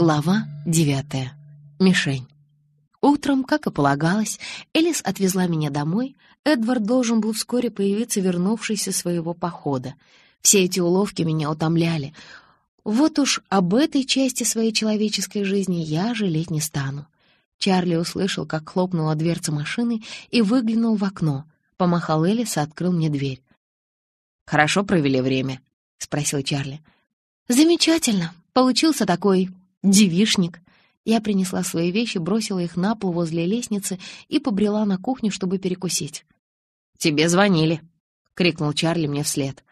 Глава девятая. Мишень. Утром, как и полагалось, Элис отвезла меня домой. Эдвард должен был вскоре появиться, вернувшись со своего похода. Все эти уловки меня утомляли. Вот уж об этой части своей человеческой жизни я жалеть не стану. Чарли услышал, как хлопнула дверца машины и выглянул в окно. Помахал Элис и открыл мне дверь. «Хорошо провели время?» — спросил Чарли. «Замечательно. Получился такой девишник». Я принесла свои вещи, бросила их на пол возле лестницы и побрела на кухню, чтобы перекусить. «Тебе звонили», — крикнул Чарли мне вслед.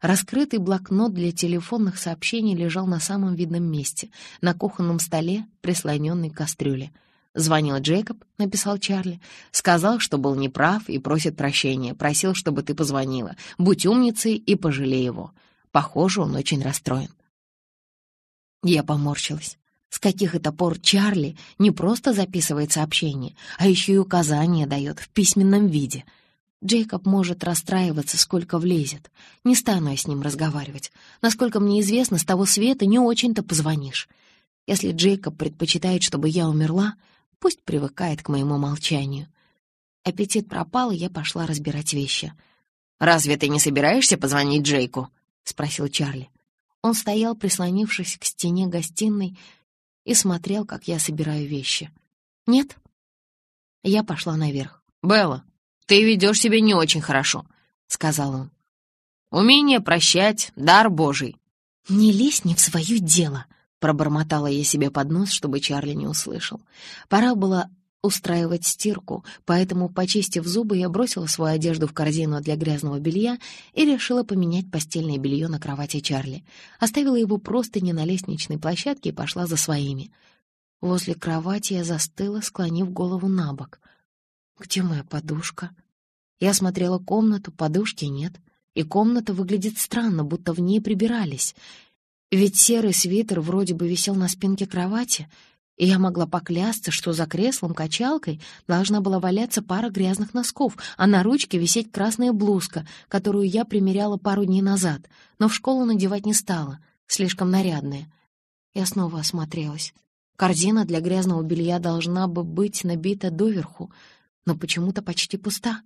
Раскрытый блокнот для телефонных сообщений лежал на самом видном месте, на кухонном столе, прислоненный к кастрюле. «Звонил Джейкоб», — написал Чарли. «Сказал, что был неправ и просит прощения. Просил, чтобы ты позвонила. Будь умницей и пожалей его. Похоже, он очень расстроен». Я поморщилась. С каких это пор Чарли не просто записывает сообщения, а еще и указания дает в письменном виде. Джейкоб может расстраиваться, сколько влезет. Не стану я с ним разговаривать. Насколько мне известно, с того света не очень-то позвонишь. Если Джейкоб предпочитает, чтобы я умерла, пусть привыкает к моему молчанию. Аппетит пропал, и я пошла разбирать вещи. «Разве ты не собираешься позвонить Джейку?» — спросил Чарли. Он стоял, прислонившись к стене гостиной, и смотрел, как я собираю вещи. «Нет?» Я пошла наверх. «Белла, ты ведешь себя не очень хорошо», — сказал он. «Умение прощать — дар Божий». «Не лезь не в свое дело», — пробормотала я себе под нос, чтобы Чарли не услышал. Пора было устраивать стирку, поэтому, почистив зубы, я бросила свою одежду в корзину для грязного белья и решила поменять постельное белье на кровати Чарли. Оставила его просто не на лестничной площадке и пошла за своими. Возле кровати я застыла, склонив голову на бок. «Где моя подушка?» Я смотрела комнату, подушки нет, и комната выглядит странно, будто в ней прибирались. Ведь серый свитер вроде бы висел на спинке кровати — и я могла поклясться, что за креслом-качалкой должна была валяться пара грязных носков, а на ручке висеть красная блузка, которую я примеряла пару дней назад, но в школу надевать не стала, слишком нарядная. Я снова осмотрелась. Корзина для грязного белья должна бы быть набита доверху, но почему-то почти пуста.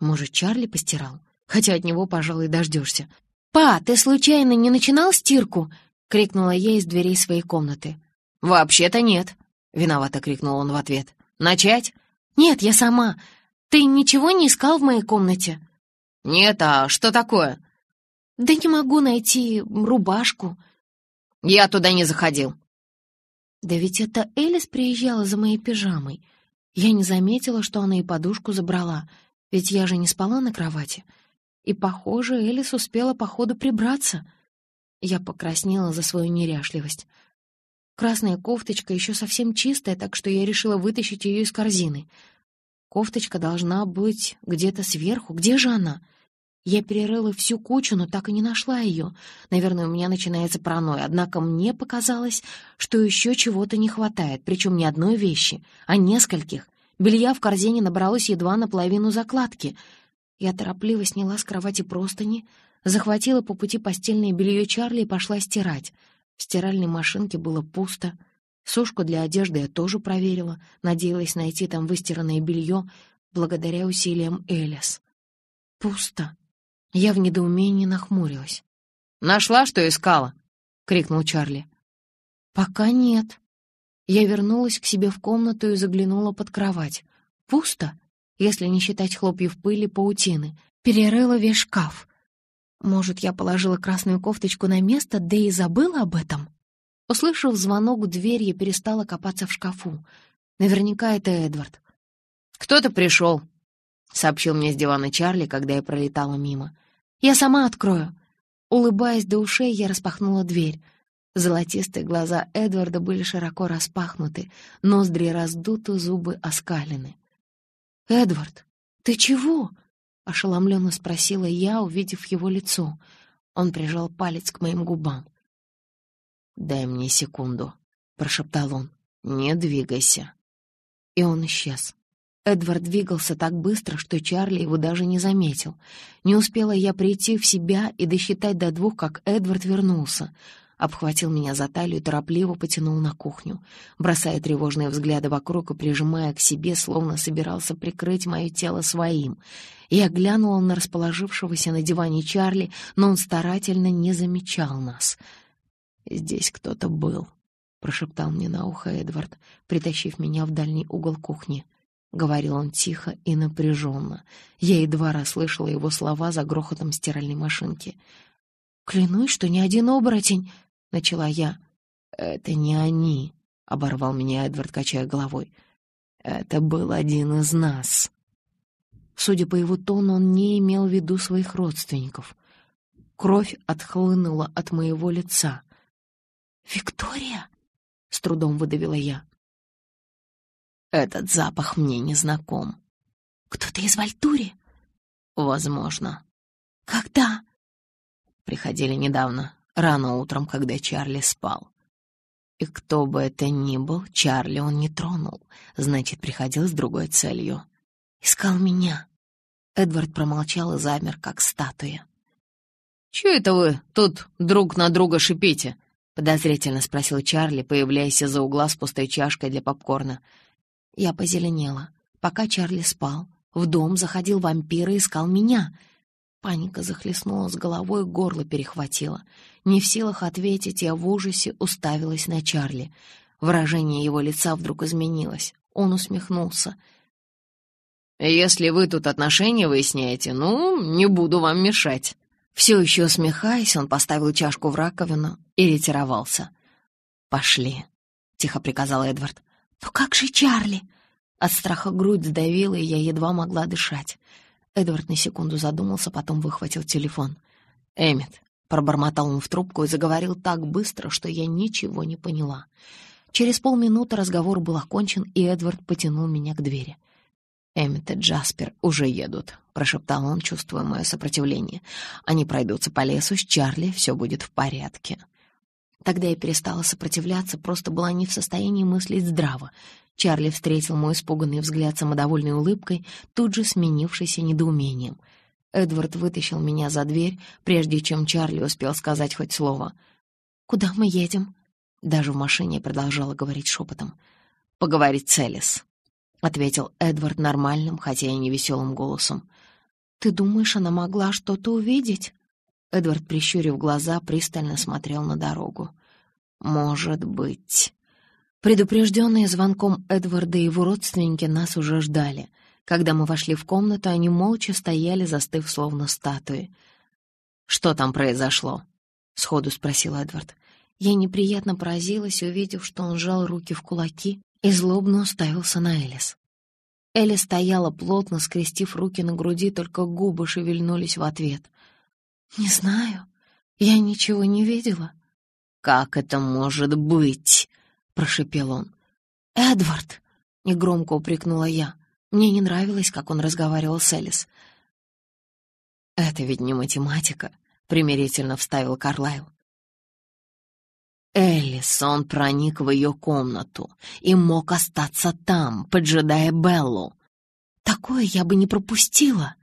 Может, Чарли постирал? Хотя от него, пожалуй, дождешься. «Па, ты случайно не начинал стирку?» — крикнула я из дверей своей комнаты. «Вообще-то нет», — виновато крикнул он в ответ. «Начать?» «Нет, я сама. Ты ничего не искал в моей комнате?» «Нет, а что такое?» «Да не могу найти рубашку». «Я туда не заходил». «Да ведь это Элис приезжала за моей пижамой. Я не заметила, что она и подушку забрала, ведь я же не спала на кровати. И, похоже, Элис успела по ходу прибраться». Я покраснела за свою неряшливость. Красная кофточка еще совсем чистая, так что я решила вытащить ее из корзины. Кофточка должна быть где-то сверху. Где же она? Я перерыла всю кучу, но так и не нашла ее. Наверное, у меня начинается паранойя, однако мне показалось, что еще чего-то не хватает, причем не одной вещи, а нескольких. Белья в корзине набралось едва наполовину закладки. Я торопливо сняла с кровати простыни, захватила по пути постельное белье Чарли и пошла стирать — в стиральной машинке было пусто. Сушку для одежды я тоже проверила, надеялась найти там выстиранное белье благодаря усилиям Элис. Пусто. Я в недоумении нахмурилась. «Нашла, что искала?» — крикнул Чарли. «Пока нет». Я вернулась к себе в комнату и заглянула под кровать. Пусто, если не считать хлопьев пыли паутины. Перерыла весь шкаф. Может, я положила красную кофточку на место, да и забыла об этом? Услышав звонок в дверь, я перестала копаться в шкафу. Наверняка это Эдвард. «Кто-то пришел», — сообщил мне с дивана Чарли, когда я пролетала мимо. «Я сама открою». Улыбаясь до ушей, я распахнула дверь. Золотистые глаза Эдварда были широко распахнуты, ноздри раздуты, зубы оскалены. «Эдвард, ты чего?» — ошеломленно спросила я, увидев его лицо. Он прижал палец к моим губам. «Дай мне секунду», — прошептал он. «Не двигайся». И он исчез. Эдвард двигался так быстро, что Чарли его даже не заметил. Не успела я прийти в себя и досчитать до двух, как Эдвард вернулся. Обхватил меня за талию и торопливо потянул на кухню, бросая тревожные взгляды вокруг и прижимая к себе, словно собирался прикрыть мое тело своим. Я глянула на расположившегося на диване Чарли, но он старательно не замечал нас. «Здесь кто-то был», — прошептал мне на ухо Эдвард, притащив меня в дальний угол кухни. — говорил он тихо и напряженно. Я едва расслышала его слова за грохотом стиральной машинки. «Клянусь, что ни один оборотень!» — начала я. «Это не они», — оборвал меня Эдвард, качая головой. «Это был один из нас». Судя по его тону, он не имел в виду своих родственников. Кровь отхлынула от моего лица. «Виктория?» — с трудом выдавила я. Этот запах мне не знаком. Кто-то из Вальтури? Возможно. Когда? Приходили недавно, рано утром, когда Чарли спал. И кто бы это ни был, Чарли он не тронул, значит, приходил с другой целью. Искал меня. Эдвард промолчал и замер, как статуя. «Чё это вы тут друг на друга шипите?» — подозрительно спросил Чарли, появляясь из-за угла с пустой чашкой для попкорна. Я позеленела. Пока Чарли спал, в дом заходил вампир и искал меня. Паника захлестнула с головой, горло перехватило. Не в силах ответить, я в ужасе уставилась на Чарли. Выражение его лица вдруг изменилось. Он усмехнулся. «Если вы тут отношения выясняете, ну, не буду вам мешать». Все еще усмехаясь, он поставил чашку в раковину и ретировался. «Пошли», — тихо приказал Эдвард. «Но как же Чарли?» От страха грудь сдавила, и я едва могла дышать. Эдвард на секунду задумался, потом выхватил телефон. «Эммет», — пробормотал он в трубку и заговорил так быстро, что я ничего не поняла. Через полминуты разговор был окончен, и Эдвард потянул меня к двери. «Эммет и Джаспер уже едут», — прошептал он, чувствуя мое сопротивление. «Они пройдутся по лесу с Чарли, все будет в порядке». Тогда я перестала сопротивляться, просто была не в состоянии мыслить здраво. Чарли встретил мой испуганный взгляд самодовольной улыбкой, тут же сменившейся недоумением. Эдвард вытащил меня за дверь, прежде чем Чарли успел сказать хоть слово. «Куда мы едем?» Даже в машине продолжала говорить шепотом. «Поговорить с Элис», — ответил Эдвард нормальным, хотя и невеселым голосом. «Ты думаешь, она могла что-то увидеть?» Эдвард, прищурив глаза, пристально смотрел на дорогу. «Может быть». Предупрежденные звонком Эдварда и его родственники нас уже ждали. Когда мы вошли в комнату, они молча стояли, застыв словно статуи. «Что там произошло?» — сходу спросил Эдвард. Я неприятно поразилась, увидев, что он сжал руки в кулаки и злобно уставился на Элис. Элли стояла плотно, скрестив руки на груди, только губы шевельнулись в ответ — «Не знаю. Я ничего не видела». «Как это может быть?» — прошепел он. «Эдвард!» — негромко упрекнула я. Мне не нравилось, как он разговаривал с Элис. «Это ведь не математика», — примирительно вставил Карлайл. Элис, он проник в ее комнату и мог остаться там, поджидая Беллу. «Такое я бы не пропустила!»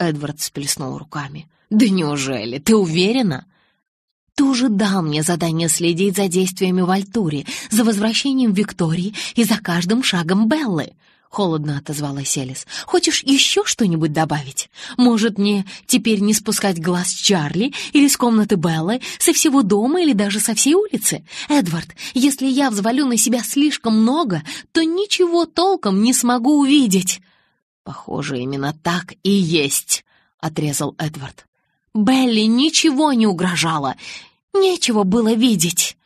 Эдвард сплеснул руками. «Да неужели? Ты уверена?» «Ты уже дал мне задание следить за действиями в Альтуре, за возвращением Виктории и за каждым шагом Беллы», — холодно отозвалась Элис. «Хочешь еще что-нибудь добавить? Может, мне теперь не спускать глаз с Чарли или с комнаты Беллы, со всего дома или даже со всей улицы? Эдвард, если я взвалю на себя слишком много, то ничего толком не смогу увидеть». «Похоже, именно так и есть», — отрезал Эдвард. «Белли ничего не угрожало. Нечего было видеть».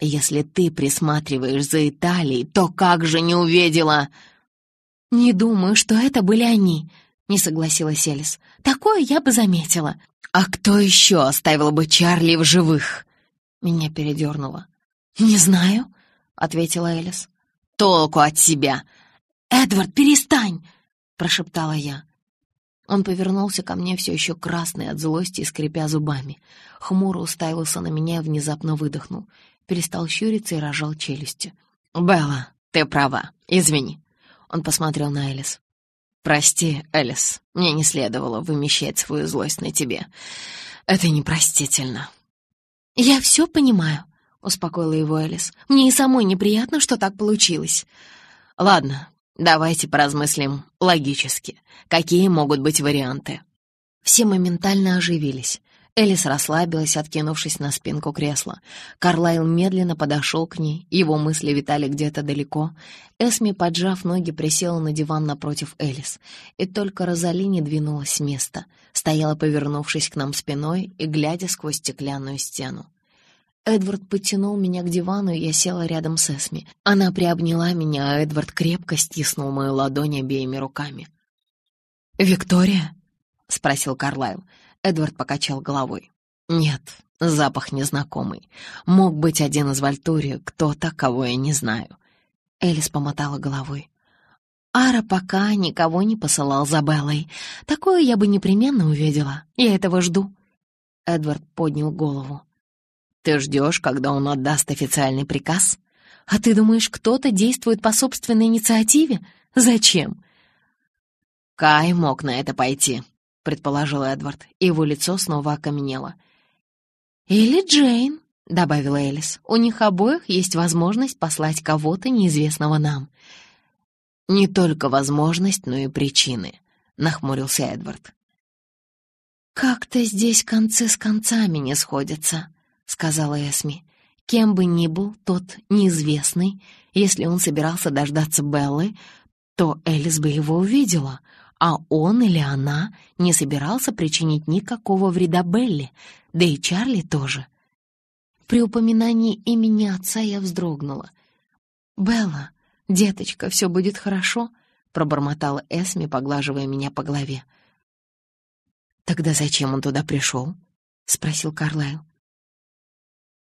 «Если ты присматриваешь за Италией, то как же не увидела?» «Не думаю, что это были они», — не согласилась Элис. «Такое я бы заметила». «А кто еще оставил бы Чарли в живых?» Меня передернуло. «Не знаю», — ответила Элис. «Толку от себя!» «Эдвард, перестань!» прошептала я. Он повернулся ко мне все еще красный от злости и скрипя зубами. Хмуро уставился на меня и внезапно выдохнул. Перестал щуриться и рожал челюстью. «Белла, ты права. Извини». Он посмотрел на Элис. «Прости, Элис, мне не следовало вымещать свою злость на тебе. Это непростительно». «Я все понимаю», — успокоила его Элис. «Мне и самой неприятно, что так получилось». «Ладно, давайте поразмыслим логически. Какие могут быть варианты?» Все моментально оживились. Элис расслабилась, откинувшись на спинку кресла. Карлайл медленно подошел к ней, его мысли витали где-то далеко. Эсми, поджав ноги, присела на диван напротив Элис. И только Розали не двинулась с места, стояла, повернувшись к нам спиной и глядя сквозь стеклянную стену. Эдвард подтянул меня к дивану, и я села рядом с Эсми. Она приобняла меня, а Эдвард крепко стиснул мою ладонь обеими руками. «Виктория?» — спросил Карлайл. Эдвард покачал головой. «Нет, запах незнакомый. Мог быть один из Вальтури, кто-то, кого я не знаю». Элис помотала головой. «Ара пока никого не посылал за Беллой. Такое я бы непременно увидела. Я этого жду». Эдвард поднял голову. «Ты ждешь, когда он отдаст официальный приказ? А ты думаешь, кто-то действует по собственной инициативе? Зачем?» Кай мог на это пойти, — предположил Эдвард, его лицо снова окаменело. «Или Джейн», — добавила Элис. «У них обоих есть возможность послать кого-то неизвестного нам». «Не только возможность, но и причины», — нахмурился Эдвард. «Как-то здесь концы с концами не сходятся», — сказала Эсми. «Кем бы ни был тот неизвестный, если он собирался дождаться Беллы, то Элис бы его увидела, а он или она не собирался причинить никакого вреда Белли, да и Чарли тоже. При упоминании имени отца я вздрогнула. «Белла, деточка, все будет хорошо?» — пробормотала Эсми, поглаживая меня по голове. «Тогда зачем он туда пришел?» — спросил Карлайл.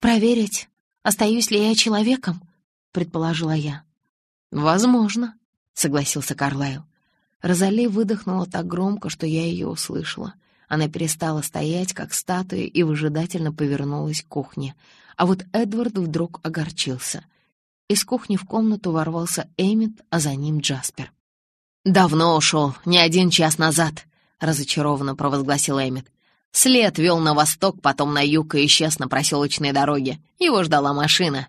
«Проверить, остаюсь ли я человеком?» — предположила я. «Возможно», — согласился Карлайл. Розали выдохнула так громко, что я ее услышала. Она перестала стоять, как статуя, и выжидательно повернулась к кухне. А вот Эдвард вдруг огорчился. Из кухни в комнату ворвался Эммит, а за ним Джаспер. «Давно ушел, не один час назад», — разочарованно провозгласил Эммит. След вел на восток, потом на юг и исчез на проселочной дороге. Его ждала машина.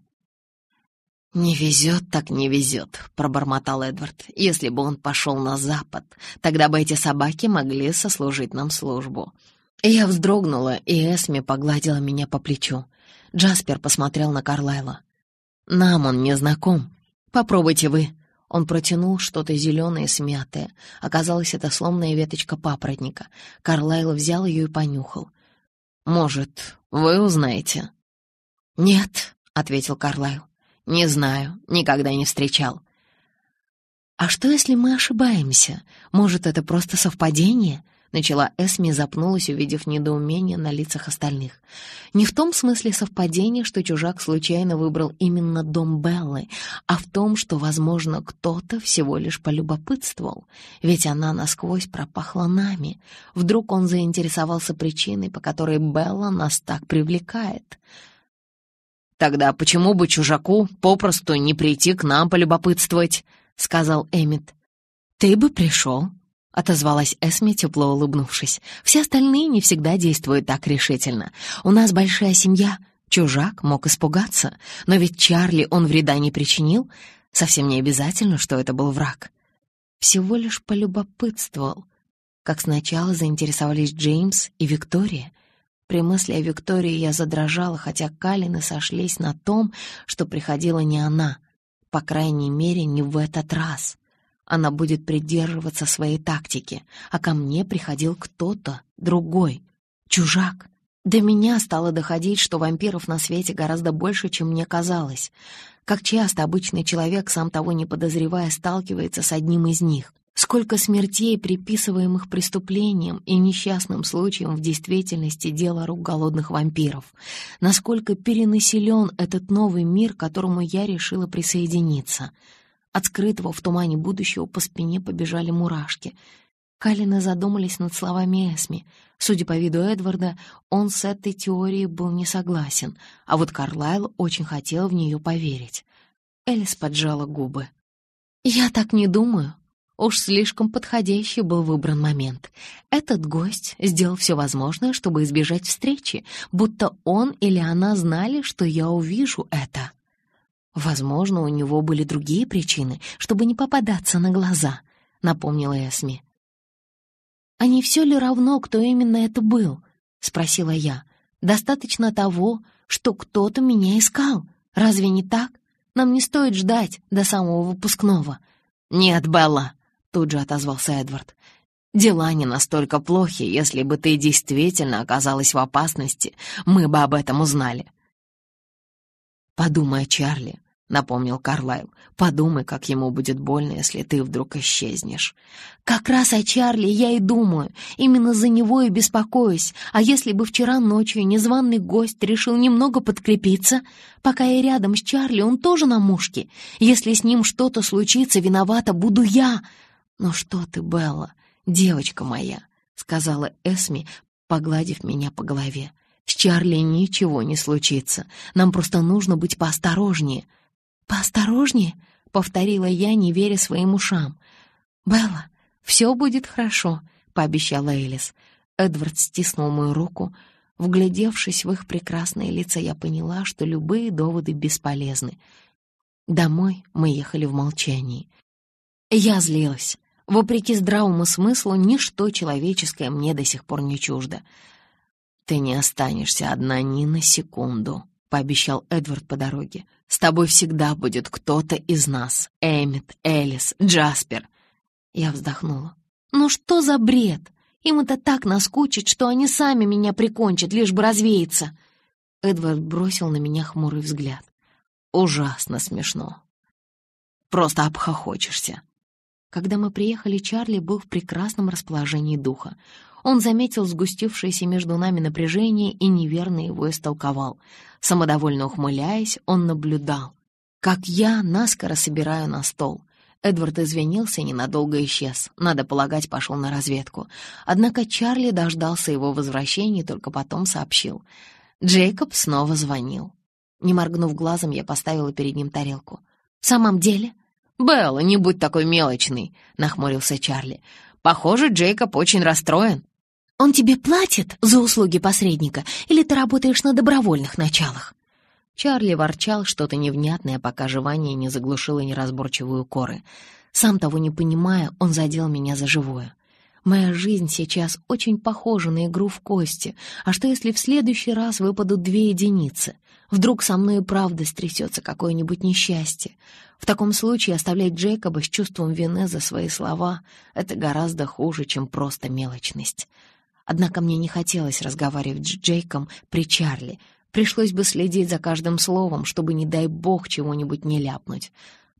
«Не везет, так не везет», — пробормотал Эдвард. «Если бы он пошел на запад, тогда бы эти собаки могли сослужить нам службу». Я вздрогнула, и Эсми погладила меня по плечу. Джаспер посмотрел на Карлайла. «Нам он не знаком. Попробуйте вы». Он протянул что-то зеленое, смятое. Оказалось, это сломная веточка папоротника. Карлайл взял ее и понюхал. «Может, вы узнаете?» «Нет», — ответил Карлайл. «Не знаю, никогда не встречал». «А что, если мы ошибаемся? Может, это просто совпадение?» Начала Эсми запнулась, увидев недоумение на лицах остальных. Не в том смысле совпадения, что чужак случайно выбрал именно дом Беллы, а в том, что, возможно, кто-то всего лишь полюбопытствовал, ведь она насквозь пропахла нами. Вдруг он заинтересовался причиной, по которой Белла нас так привлекает. «Тогда почему бы чужаку попросту не прийти к нам полюбопытствовать?» — сказал Эммит. «Ты бы пришел», — отозвалась Эсми, тепло улыбнувшись. «Все остальные не всегда действуют так решительно. У нас большая семья. Чужак мог испугаться, но ведь Чарли он вреда не причинил. Совсем не обязательно, что это был враг. Всего лишь полюбопытствовал, как сначала заинтересовались Джеймс и Виктория — при мысли о Виктории я задрожала, хотя Калины сошлись на том, что приходила не она, по крайней мере, не в этот раз. Она будет придерживаться своей тактики, а ко мне приходил кто-то другой, чужак. До меня стало доходить, что вампиров на свете гораздо больше, чем мне казалось. Как часто обычный человек, сам того не подозревая, сталкивается с одним из них. Сколько смертей, приписываемых преступлениям и несчастным случаям в действительности дело рук голодных вампиров. Насколько перенаселен этот новый мир, к которому я решила присоединиться. От скрытого в тумане будущего по спине побежали мурашки. Калины задумались над словами Эсми. Судя по виду Эдварда, он с этой теорией был не согласен, а вот Карлайл очень хотел в нее поверить. Элис поджала губы. «Я так не думаю», Уж слишком подходящий был выбран момент. Этот гость сделал все возможное, чтобы избежать встречи, будто он или она знали, что я увижу это. Возможно, у него были другие причины, чтобы не попадаться на глаза, напомнила Эсми. «А не все ли равно, кто именно это был?» — спросила я. «Достаточно того, что кто-то меня искал. Разве не так? Нам не стоит ждать до самого выпускного». «Нет, Белла», тут же отозвался Эдвард. «Дела не настолько плохи, если бы ты действительно оказалась в опасности, мы бы об этом узнали». «Подумай Чарли», — напомнил Карлайл. «Подумай, как ему будет больно, если ты вдруг исчезнешь». «Как раз о Чарли я и думаю. Именно за него и беспокоюсь. А если бы вчера ночью незваный гость решил немного подкрепиться? Пока я рядом с Чарли, он тоже на мушке. Если с ним что-то случится, виновата буду я. «Ну что ты, Белла, девочка моя», — сказала Эсми, погладив меня по голове. «С Чарли ничего не случится. Нам просто нужно быть поосторожнее». «Поосторожнее?» — повторила я, не веря своим ушам. «Белла, все будет хорошо», — пообещала Элис. Эдвард стиснул мою руку. Вглядевшись в их прекрасные лица, я поняла, что любые доводы бесполезны. Домой мы ехали в молчании. Я злилась. Вопреки здравому смыслу, ничто человеческое мне до сих пор не чуждо. «Ты не останешься одна ни на секунду», — пообещал Эдвард по дороге. «С тобой всегда будет кто-то из нас. Эммит, Элис, Джаспер». Я вздохнула. «Ну что за бред? Им это так наскучит, что они сами меня прикончат, лишь бы развеяться». Эдвард бросил на меня хмурый взгляд. «Ужасно смешно. Просто обхохочешься». Когда мы приехали, Чарли был в прекрасном расположении духа. Он заметил сгустившееся между нами напряжение и неверно его истолковал. Самодовольно ухмыляясь, он наблюдал. Как я наскоро собираю на стол. Эдвард извинился и ненадолго исчез. Надо полагать, пошел на разведку. Однако Чарли дождался его возвращения и только потом сообщил. Джейкоб снова звонил. Не моргнув глазом, я поставила перед ним тарелку. «В самом деле?» «Белла, не будь такой мелочный», — нахмурился Чарли. «Похоже, Джейкоб очень расстроен». «Он тебе платит за услуги посредника, или ты работаешь на добровольных началах?» Чарли ворчал что-то невнятное, пока жевание не заглушило неразборчивые коры. Сам того не понимая, он задел меня за живое. Моя жизнь сейчас очень похожа на игру в кости. А что, если в следующий раз выпадут две единицы? Вдруг со мной и правда стрясется какое-нибудь несчастье? В таком случае оставлять Джейкоба с чувством вины за свои слова — это гораздо хуже, чем просто мелочность. Однако мне не хотелось разговаривать с Джейком при Чарли. Пришлось бы следить за каждым словом, чтобы, не дай бог, чего-нибудь не ляпнуть.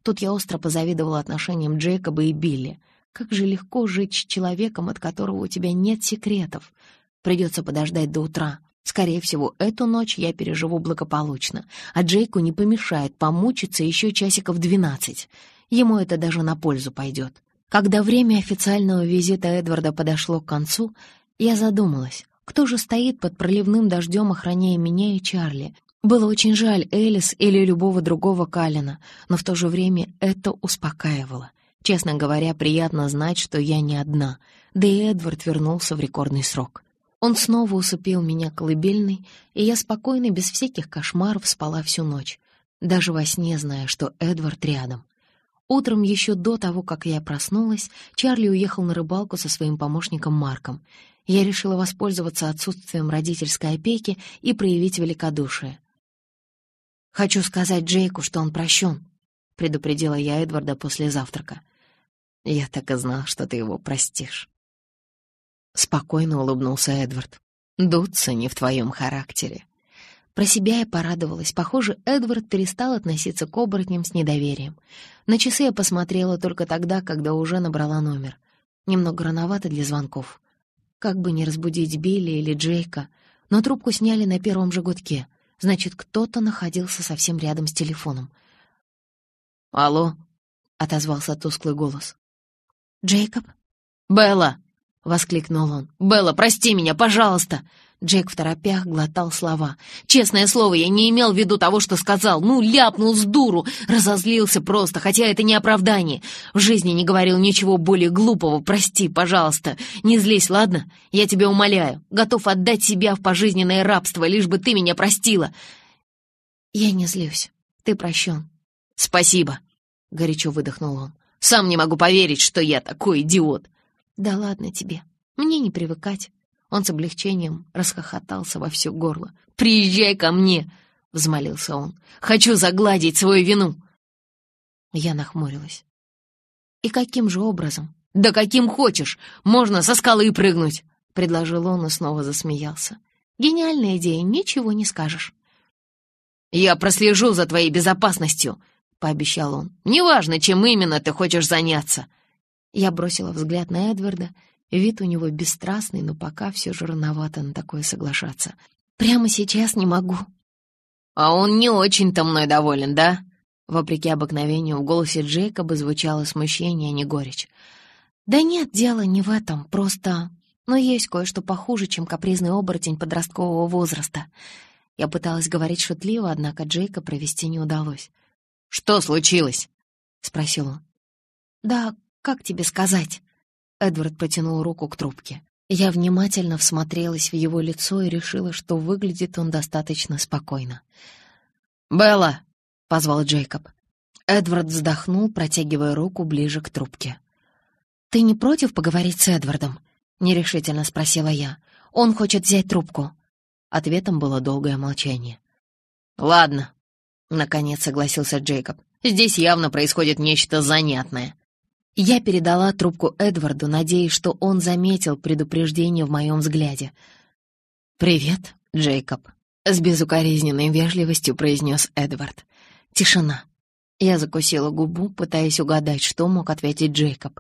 Тут я остро позавидовала отношениям Джейкоба и Билли — как же легко жить с человеком, от которого у тебя нет секретов. Придется подождать до утра. Скорее всего, эту ночь я переживу благополучно, а Джейку не помешает помучиться еще часиков двенадцать. Ему это даже на пользу пойдет. Когда время официального визита Эдварда подошло к концу, я задумалась, кто же стоит под проливным дождем, охраняя меня и Чарли. Было очень жаль Элис или любого другого Калина, но в то же время это успокаивало — Честно говоря, приятно знать, что я не одна, да и Эдвард вернулся в рекордный срок. Он снова усыпил меня колыбельной, и я спокойно, без всяких кошмаров, спала всю ночь, даже во сне зная, что Эдвард рядом. Утром, еще до того, как я проснулась, Чарли уехал на рыбалку со своим помощником Марком. Я решила воспользоваться отсутствием родительской опеки и проявить великодушие. «Хочу сказать Джейку, что он прощен», — предупредила я Эдварда после завтрака. Я так и знал, что ты его простишь. Спокойно улыбнулся Эдвард. Дуться не в твоем характере. Про себя я порадовалась. Похоже, Эдвард перестал относиться к оборотням с недоверием. На часы я посмотрела только тогда, когда уже набрала номер. Немного рановато для звонков. Как бы не разбудить Билли или Джейка, но трубку сняли на первом же гудке. Значит, кто-то находился совсем рядом с телефоном. «Алло», — отозвался тусклый голос. «Джейкоб?» «Белла!» — воскликнул он. «Белла, прости меня, пожалуйста!» Джейк в торопях глотал слова. «Честное слово, я не имел в виду того, что сказал. Ну, ляпнул с дуру. Разозлился просто, хотя это не оправдание. В жизни не говорил ничего более глупого. Прости, пожалуйста. Не злись, ладно? Я тебя умоляю. Готов отдать себя в пожизненное рабство, лишь бы ты меня простила». «Я не злюсь. Ты прощен». «Спасибо», — горячо выдохнул он. «Сам не могу поверить, что я такой идиот». «Да ладно тебе. Мне не привыкать». Он с облегчением расхохотался во все горло. «Приезжай ко мне!» — взмолился он. «Хочу загладить свою вину!» Я нахмурилась. «И каким же образом?» «Да каким хочешь! Можно со скалы прыгнуть!» — предложил он и снова засмеялся. «Гениальная идея, ничего не скажешь». «Я прослежу за твоей безопасностью», — пообещал он. «Неважно, чем именно ты хочешь заняться». Я бросила взгляд на Эдварда Вид у него бесстрастный, но пока все же рановато на такое соглашаться. «Прямо сейчас не могу». «А он не очень-то мной доволен, да?» Вопреки обыкновению в голосе Джейкоба звучало смущение, а не горечь. «Да нет, дело не в этом, просто... Но есть кое-что похуже, чем капризный оборотень подросткового возраста». Я пыталась говорить шутливо, однако Джейка провести не удалось. «Что случилось?» — спросил он. «Да, как тебе сказать?» Эдвард потянул руку к трубке. Я внимательно всмотрелась в его лицо и решила, что выглядит он достаточно спокойно. «Белла!» — позвал Джейкоб. Эдвард вздохнул, протягивая руку ближе к трубке. «Ты не против поговорить с Эдвардом?» — нерешительно спросила я. «Он хочет взять трубку». Ответом было долгое молчание. «Ладно», — наконец согласился Джейкоб. «Здесь явно происходит нечто занятное». Я передала трубку Эдварду, надеясь, что он заметил предупреждение в моем взгляде. «Привет, Джейкоб», — с безукоризненной вежливостью произнес Эдвард. Тишина. Я закусила губу, пытаясь угадать, что мог ответить Джейкоб.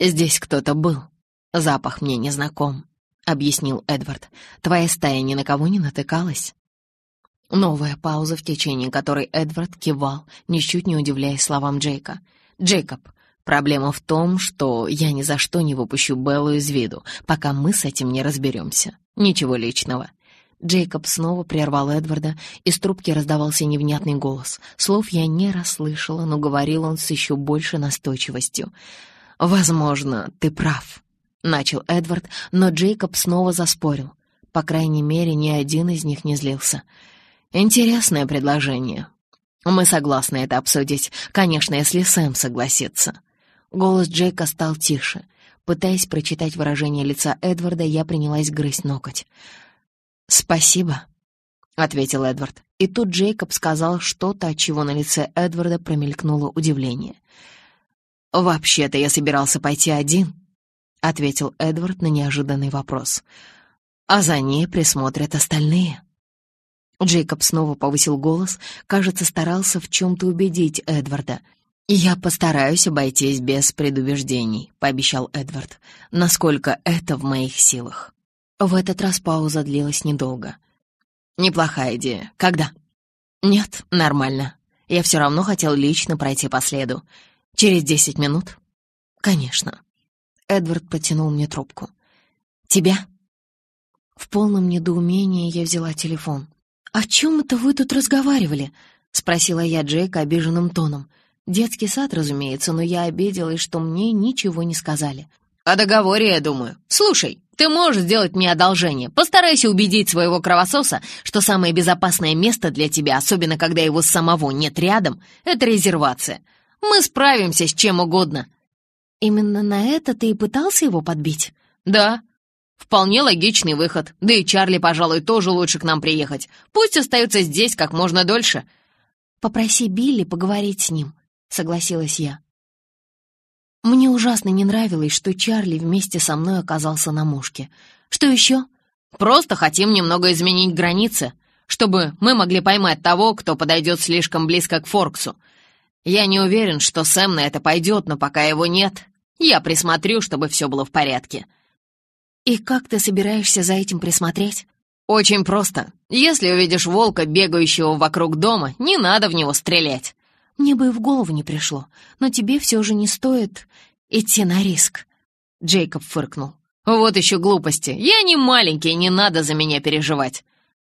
«Здесь кто-то был. Запах мне не знаком», — объяснил Эдвард. «Твоя стая ни на кого не натыкалась?» Новая пауза, в течение которой Эдвард кивал, ничуть не удивляясь словам Джейка. «Джейкоб, Проблема в том, что я ни за что не выпущу Беллу из виду, пока мы с этим не разберемся. Ничего личного». Джейкоб снова прервал Эдварда, из трубки раздавался невнятный голос. Слов я не расслышала, но говорил он с еще большей настойчивостью. «Возможно, ты прав», — начал Эдвард, но Джейкоб снова заспорил. По крайней мере, ни один из них не злился. «Интересное предложение. Мы согласны это обсудить, конечно, если Сэм согласится». Голос Джейка стал тише. Пытаясь прочитать выражение лица Эдварда, я принялась грызть ноготь. «Спасибо», — ответил Эдвард. И тут Джейкоб сказал что-то, от чего на лице Эдварда промелькнуло удивление. «Вообще-то я собирался пойти один», — ответил Эдвард на неожиданный вопрос. «А за ней присмотрят остальные». Джейкоб снова повысил голос, кажется, старался в чем-то убедить Эдварда — «Я постараюсь обойтись без предубеждений», — пообещал Эдвард, «насколько это в моих силах». В этот раз пауза длилась недолго. «Неплохая идея. Когда?» «Нет, нормально. Я все равно хотел лично пройти по следу. Через десять минут?» «Конечно». Эдвард потянул мне трубку. «Тебя?» В полном недоумении я взяла телефон. «О чем это вы тут разговаривали?» — спросила я Джейка обиженным тоном. Детский сад, разумеется, но я обиделась, что мне ничего не сказали. «О договоре, я думаю. Слушай, ты можешь сделать мне одолжение. Постарайся убедить своего кровососа, что самое безопасное место для тебя, особенно когда его самого нет рядом, это резервация. Мы справимся с чем угодно». «Именно на это ты и пытался его подбить?» «Да», Вполне логичный выход. Да и Чарли, пожалуй, тоже лучше к нам приехать. Пусть остается здесь как можно дольше. Попроси Билли поговорить с ним. — согласилась я. Мне ужасно не нравилось, что Чарли вместе со мной оказался на мушке. Что еще? Просто хотим немного изменить границы, чтобы мы могли поймать того, кто подойдет слишком близко к Форксу. Я не уверен, что Сэм на это пойдет, но пока его нет, я присмотрю, чтобы все было в порядке. И как ты собираешься за этим присмотреть? Очень просто. Если увидишь волка, бегающего вокруг дома, не надо в него стрелять. Мне бы и в голову не пришло, но тебе все же не стоит идти на риск». Джейкоб фыркнул. Вот еще глупости. Я не маленький, не надо за меня переживать.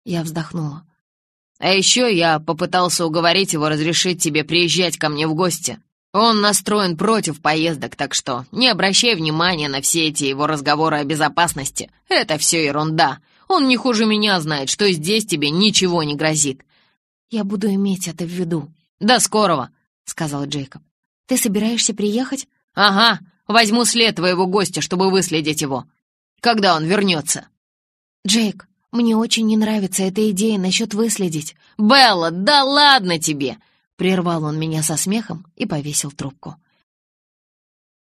Я вздохнула. А еще я попытался уговорить его разрешить тебе приезжать ко мне в гости. Он настроен против поездок, так что не обращай внимания на все эти его разговоры о безопасности. Это все ерунда. Он не хуже меня знает, что здесь тебе ничего не грозит. Я буду иметь это в виду. До скорого, сказал Джейкоб. Ты собираешься приехать? Ага, возьму след твоего гостя, чтобы выследить его. Когда он вернется? Джейк, мне очень не нравится эта идея насчет выследить. Белла, да ладно тебе! Прервал он меня со смехом и повесил трубку.